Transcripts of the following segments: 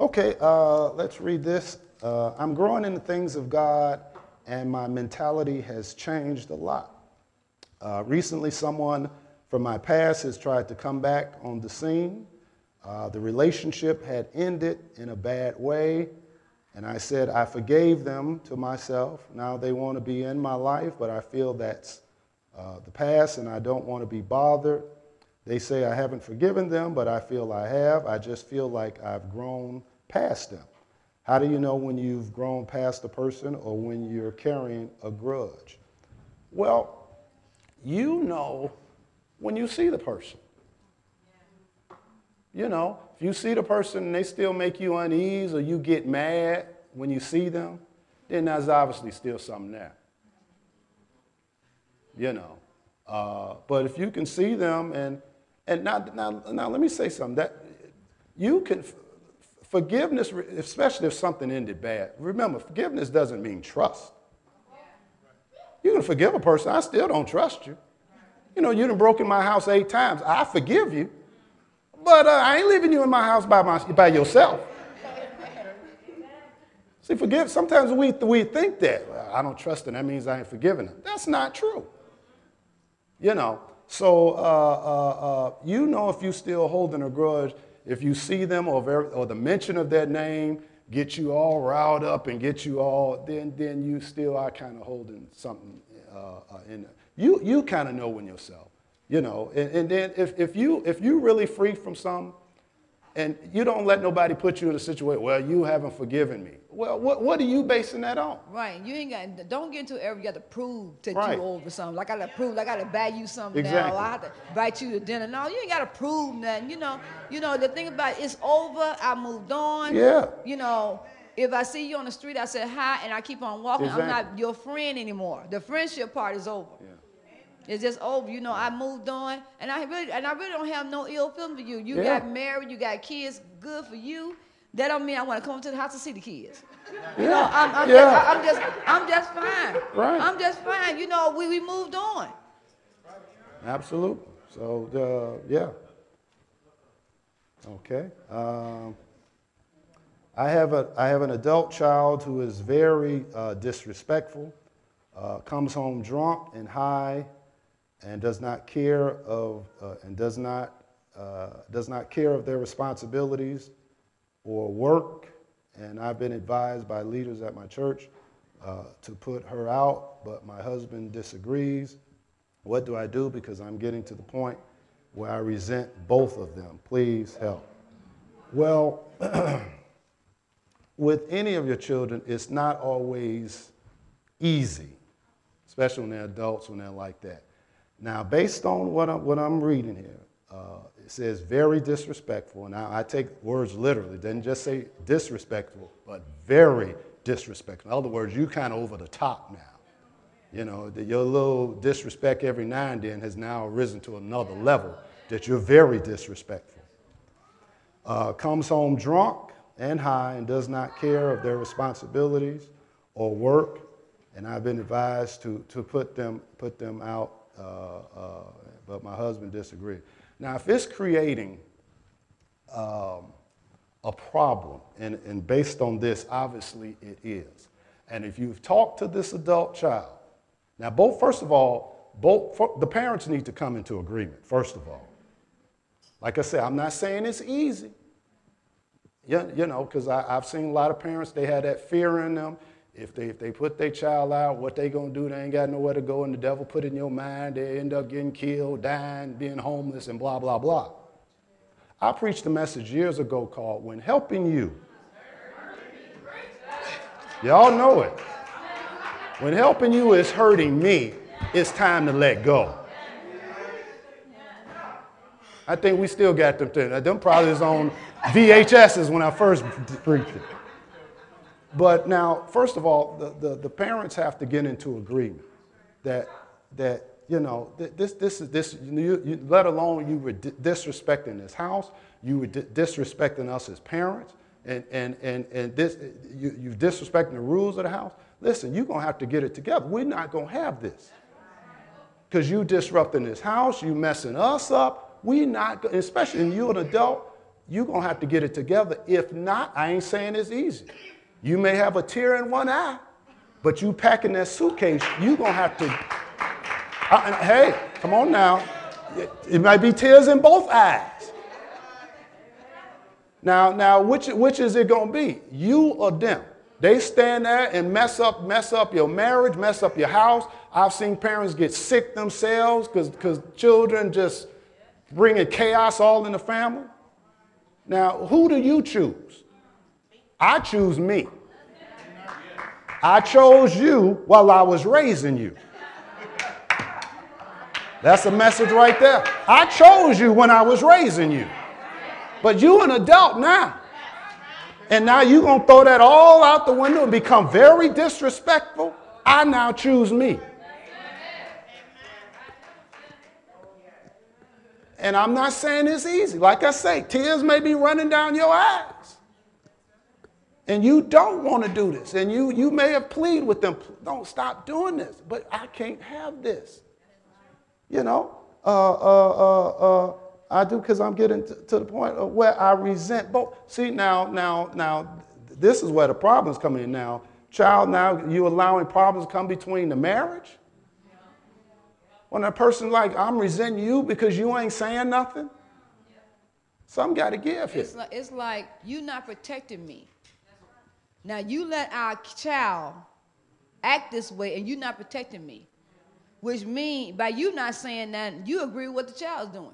Okay, uh, let's read this. Uh, I'm growing in the things of God, and my mentality has changed a lot. Uh, recently, someone from my past has tried to come back on the scene. Uh, the relationship had ended in a bad way, and I said I forgave them to myself. Now they want to be in my life, but I feel that's uh, the past, and I don't want to be bothered. They say I haven't forgiven them, but I feel I have. I just feel like I've grown past them. How do you know when you've grown past a person or when you're carrying a grudge? Well, you know when you see the person. You know, if you see the person and they still make you unease or you get mad when you see them, then there's obviously still something there. You know. Uh, but if you can see them and and now, now, now let me say something that you can forgiveness, especially if something ended bad. Remember, forgiveness doesn't mean trust. You can forgive a person, I still don't trust you. You know, you done broken my house eight times. I forgive you, but uh, I ain't leaving you in my house by, my, by yourself. See, forgive. Sometimes we, we think that well, I don't trust them. That means I ain't forgiving them. That's not true. You know. So uh, uh, uh, you know if you're still holding a grudge if you see them or, or the mention of that name get you all riled up and get you all, then, then you still are kind of holding something uh, uh, in there. You, you kind of know when yourself, you know. And, and then if, if, you, if you really free from something, and you don't let nobody put you in a situation, well, you haven't forgiven me. Well, what, what are you basing that on? Right. You ain't got don't get into every you got to prove that Right. you over something. Like I gotta prove, like I gotta buy you something Exactly. now. I have to invite you to dinner. No, you ain't gotta prove nothing. You know, you know, the thing about it, it's over, I moved on. Yeah. You know, if I see you on the street, I say hi and I keep on walking, Exactly. I'm not your friend anymore. The friendship part is over. It's just over. You know, I moved on, and I really and I really don't have no ill feeling for you. You Yeah. got married, you got kids, good for you. That don't mean I want to come to the house to see the kids. You know, I'm, I'm, Yeah. just, I'm just I'm just fine. Right. I'm just fine. You know, we, we moved on. Absolutely. So, uh, yeah. Okay. Um, I, have a, I have an adult child who is very uh, disrespectful, uh, comes home drunk and high, and does not care of uh, and does not uh, does not care of their responsibilities or work. And I've been advised by leaders at my church uh, to put her out, but my husband disagrees. What do I do? Because I'm getting to the point where I resent both of them. Please help. Well, with any of your children, it's not always easy, especially when they're adults, when they're like that. Now, based on what I'm, what I'm reading here, uh, it says very disrespectful. Now, I take words literally. It doesn't just say disrespectful, but very disrespectful. In other words, you kind of over the top now. You know, that your little disrespect every now and then has now risen to another level that you're very disrespectful. Uh, comes home drunk and high and does not care of their responsibilities or work, and I've been advised to, to put, them, put them out, but my husband disagreed. Now, if it's creating um, a problem, and, and based on this, obviously it is. And if you've talked to this adult child, now both, first of all, both the parents need to come into agreement. First of all, like I said, I'm not saying it's easy. Yeah, you know, because I've seen a lot of parents, they had that fear in them. If they, if they put their child out, what they to do? They ain't got nowhere to go, and the devil put it in your mind. They end up getting killed, dying, being homeless, and blah, blah, blah. I preached a message years ago called When Helping You. Y'all know it. When helping you is hurting me, it's time to let go. I think we still got them. Them probably is on VHSs when I first preached it. But now, first of all, the, the, the parents have to get into agreement that, that you know, this, this is this, you, you, let alone you were disrespecting this house, you were disrespecting us as parents, and, and, and, and this, you, you disrespecting the rules of the house. Listen, you're going to have to get it together. We're not going to have this. Because you disrupting this house, you messing us up. We not, especially when you're an adult, you're going to have to get it together. If not, I ain't saying it's easy. You may have a tear in one eye, but you packing that suitcase, you're going to have to. Uh, hey, come on now. It, it might be tears in both eyes. Now, now, which, which is it going to be? You or them? They stand there and mess up, mess up your marriage, mess up your house. I've seen parents get sick themselves because children just bringing chaos all in the family. Now, who do you choose? I choose me. I chose you while I was raising you. That's a message right there. I chose you when I was raising you. But you an adult now. And now you're going to throw that all out the window and become very disrespectful. I now choose me. And I'm not saying it's easy. Like I say, tears may be running down your eyes. And you don't want to do this. And you, you may have pleaded with them, don't stop doing this. But I can't have this. You know, uh, uh, uh, uh I do because I'm getting to, to, the point of where I resent both. See, now, now, now, this is where the problems come in now. Child, now you allowing problems to come between the marriage? When a person like, I'm resenting you because you ain't saying nothing? Some got to give here. It's like, it's like you not protecting me. Now you let our child act this way and you're not protecting me. Which means by you not saying that, you agree with what the child's doing.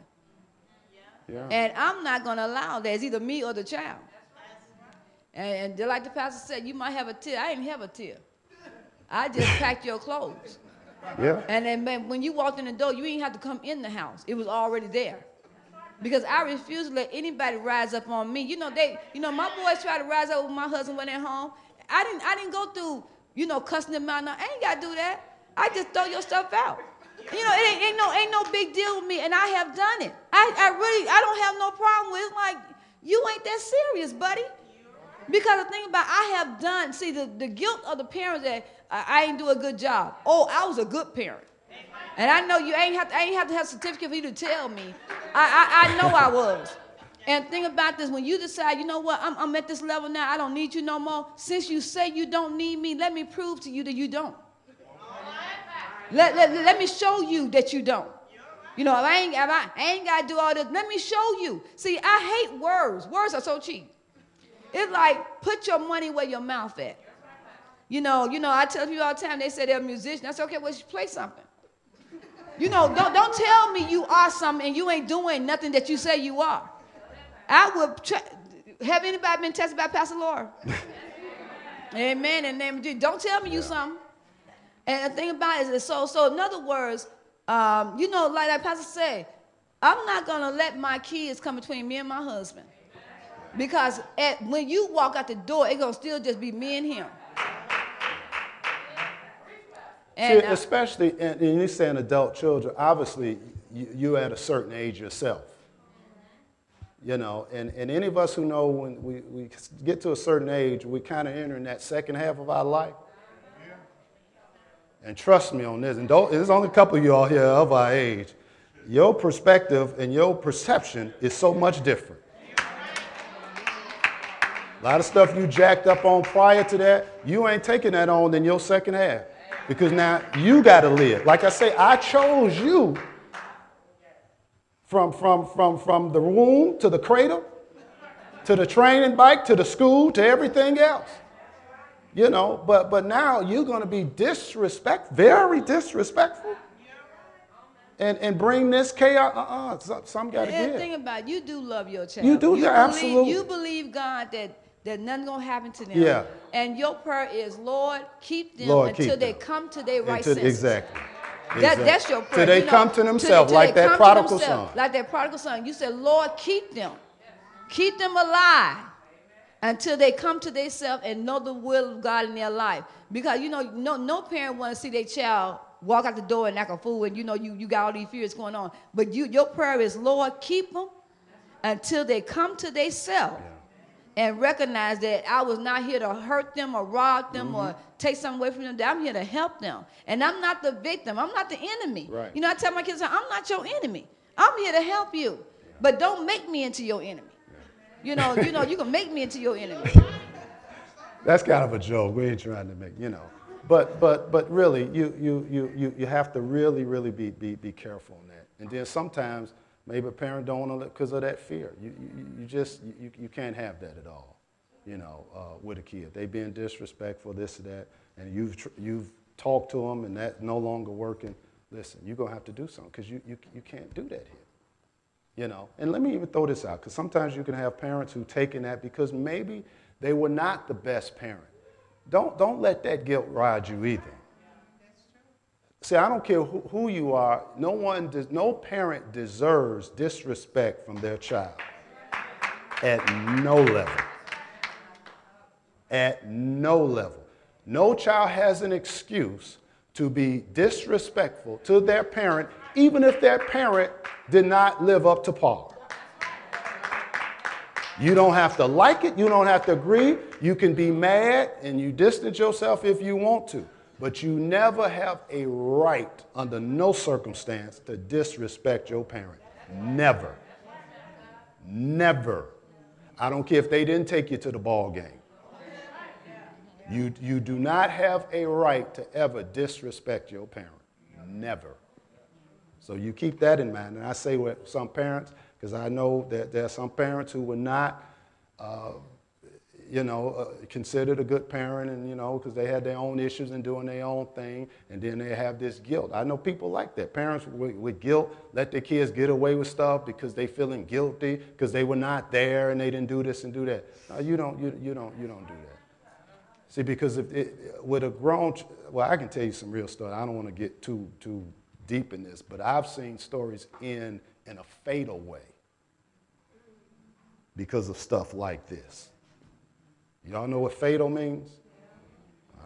Yeah. And I'm not going to allow that. It's either me or the child. And, and like the pastor said, you might have a tear. I didn't have a tear. I just packed your clothes. Yeah. And then when you walked in the door, you didn't have to come in the house. It was already there. Because I refuse to let anybody rise up on me. You know, they, you know, my boys try to rise up with my husband when they're home. I didn't, I didn't go through, you know, cussing them out. No, I ain't gotta do that. I just throw your stuff out. You know, it ain't, ain't no, ain't no big deal with me, and I have done it. I, I really, I don't have no problem with it. Like, you ain't that serious, buddy. Because the thing about I have done, see, the, the guilt of the parents that I, I ain't do a good job. Oh, I was a good parent. And I know you ain't have to, I ain't have to have a certificate for you to tell me. I, I, I know I was. And think about this when you decide, you know what, I'm, I'm at this level now, I don't need you no more. Since you say you don't need me, let me prove to you that you don't. Let, let, let me show you that you don't. You know, if I ain't, if I, I ain't got to do all this, let me show you. See, I hate words. Words are so cheap. It's like put your money where your mouth at. You know, you know, I tell people all the time, they say they're a musician. I say, okay, well, play something. You know, don't, don't tell me you are something and you ain't doing nothing that you say you are. I would have anybody been tested by Pastor Laura? Amen. And name of Jesus. Don't tell me you something. And the thing about it is, so, so in other words, um, you know, like that Pastor said, I'm not going to let my kids come between me and my husband. Because at, when you walk out the door, it's going to still just be me and him. And, See, especially, and, and you're saying adult children, obviously, you, you're at a certain age yourself. You know, and, and any of us who know when we, we get to a certain age, we kind of enter in that second half of our life. And trust me on this, and there's only a couple of y'all here of our age. Your perspective and your perception is so much different. A lot of stuff you jacked up on prior to that, you ain't taking that on in your second half because now you got to live. Like I say, I chose you from, from, from, from the womb to the cradle, to the training bike, to the school, to everything else. You know, but, but now you're going to be disrespect, very disrespectful. And, and bring this chaos. Uh-uh, some, some got to get. The thing about it, you do love your child. You do, you yeah, believe, absolutely. You believe God that that nothing's gonna happen to them. Yeah. And your prayer is, Lord, keep them Lord, until keep they them. come to their right senses. Exactly. That, Exactly. that's your prayer. Till they you know, come to themselves, like that prodigal son. Like that prodigal son. You said, Lord, keep them. Keep them alive until they come to themselves and know the will of God in their life. Because you know, no, no parent want to see their child walk out the door and act a fool, and you know you, you got all these fears going on. But you, your prayer is, Lord, keep them until they come to themselves and recognize that I was not here to hurt them or rob them or Mm-hmm. take something away from them. That I'm here to help them, and I'm not the victim. I'm not the enemy. Right. You know, I tell my kids, I'm not your enemy. I'm here to help you, but don't make me into your enemy. You know, you know, you can make me into your enemy. That's kind of a joke. We ain't trying to make, you know. But, but, but really, you, you, you, you, you have to really, really be, be, be careful on that. And then sometimes maybe a parent don't want to because of that fear. You, you, you just, you, you can't have that at all, you know, uh, with a kid. They being disrespectful, this or that, and you've, you've talked to them and that's no longer working. Listen, you're going to have to do something because you, you, you can't do that here you know and let me even throw this out because sometimes you can have parents who taken that because maybe they were not the best parent don't don't let that guilt ride you either see i don't care who, you are no one does no parent deserves disrespect from their child at no level at no level no child has an excuse to be disrespectful to their parent, even if their parent did not live up to par. You don't have to like it, you don't have to agree. You can be mad and you distance yourself if you want to, but you never have a right, under no circumstance, to disrespect your parent. Never. Never. I don't care if they didn't take you to the ball game. You, you do not have a right to ever disrespect your parent. Never. So you keep that in mind. And I say with some parents, because I know that there are some parents who were not, uh, you know, uh, considered a good parent, and you know, because they had their own issues and doing their own thing, and then they have this guilt. I know people like that. Parents with, with guilt let their kids get away with stuff because they feeling guilty because they were not there and they didn't do this and do that. No, you don't. You, you don't. You don't do that. See, because if it, with a grown, well, I can tell you some real story. I don't want to get too too deep in this, but I've seen stories end in a fatal way because of stuff like this. Y'all know what fatal means?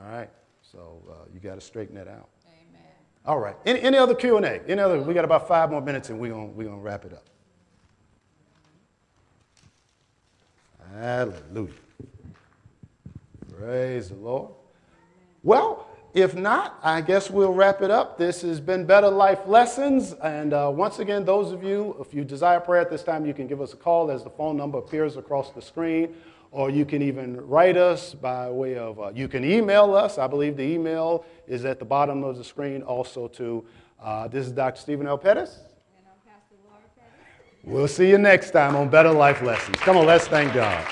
All right, so uh, you got to straighten that out. Amen. All right. Any, any other Q and A? Any other? We got about five more minutes, and we're gonna we're gonna wrap it up. Hallelujah. Praise the Lord. Well, if not, I guess we'll wrap it up. This has been Better Life Lessons. And uh, once again, those of you, if you desire prayer at this time, you can give us a call as the phone number appears across the screen. Or you can even write us by way of, uh, you can email us. I believe the email is at the bottom of the screen also to, uh, this is Dr. Stephen L. Pettis. And I'm Pastor Laura Pettis. We'll see you next time on Better Life Lessons. Come on, let's thank God.